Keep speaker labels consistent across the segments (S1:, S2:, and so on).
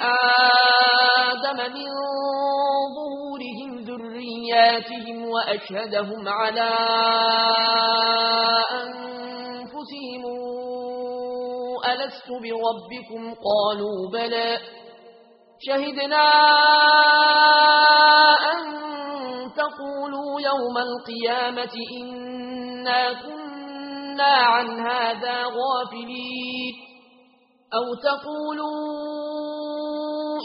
S1: آدم من ظهورهم ذرياتهم وأشهدهم على أنفسهم ألست بربكم؟ قالوا بلى. شهدنا أن تقولوا يوم القيامة إنا كنا عن هذا غافلين. أو تقولون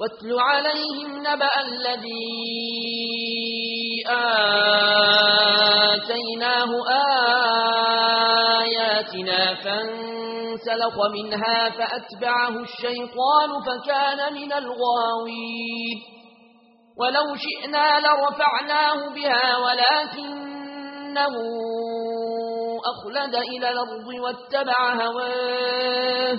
S1: واتل عليهم نبأ الذي آتيناه آياتنا فانسلق منها فأتبعه الشيطان فكان من الغاوين ولو شئنا لرفعناه بها ولكنه أخلد إلى الأرض واتبع هواه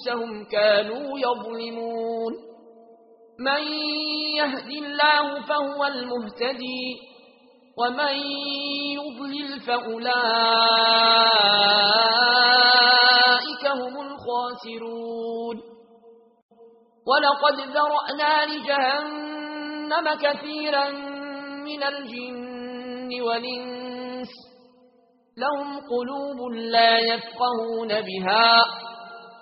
S1: أنفسهم كانوا يظلمون. من يهدي الله فهو المهتدي ومن يضلل فأولئك هم الخاسرون. ولقد ذرأنا لجهنم كثيرا من الجن والإنس لهم قلوب لا يفقهون بها.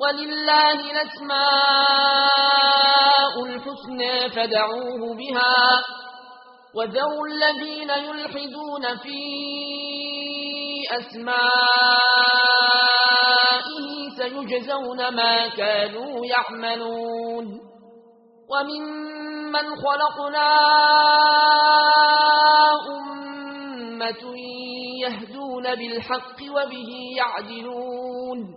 S1: ولله الأسماء الحسنى فدعوه بها وذروا الذين يلحدون في أسمائه سيجزون ما كانوا يعملون وممن خلقنا أمة يهدون بالحق وبه يعدلون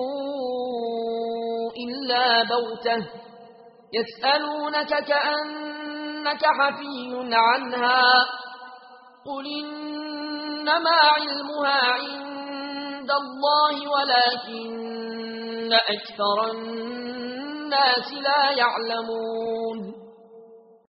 S1: إلا بوته. يسألونك كأنك حفي عنها. قل إنما علمها عند الله ولكن أكثر الناس لا يعلمون.